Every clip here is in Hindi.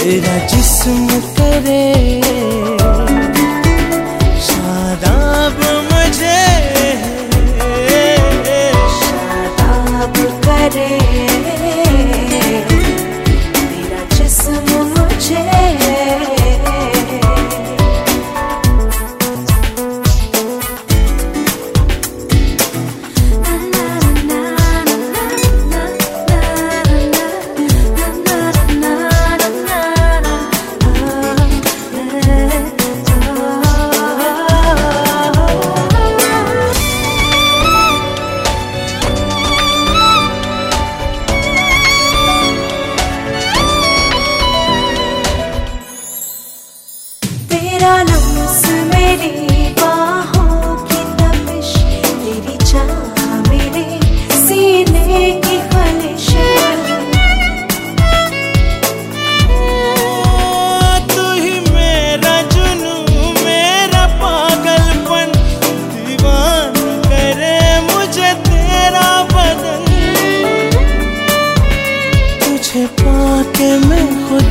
तेरा जिस्म करे।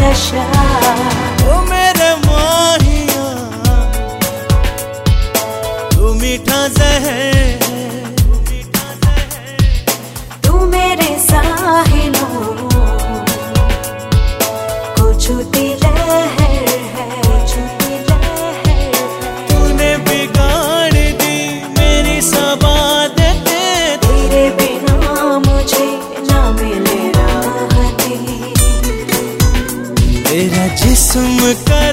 नशा ओ मेरे माहिया तू मीठा जहर। तू मेरे साहिलों को छूती चमका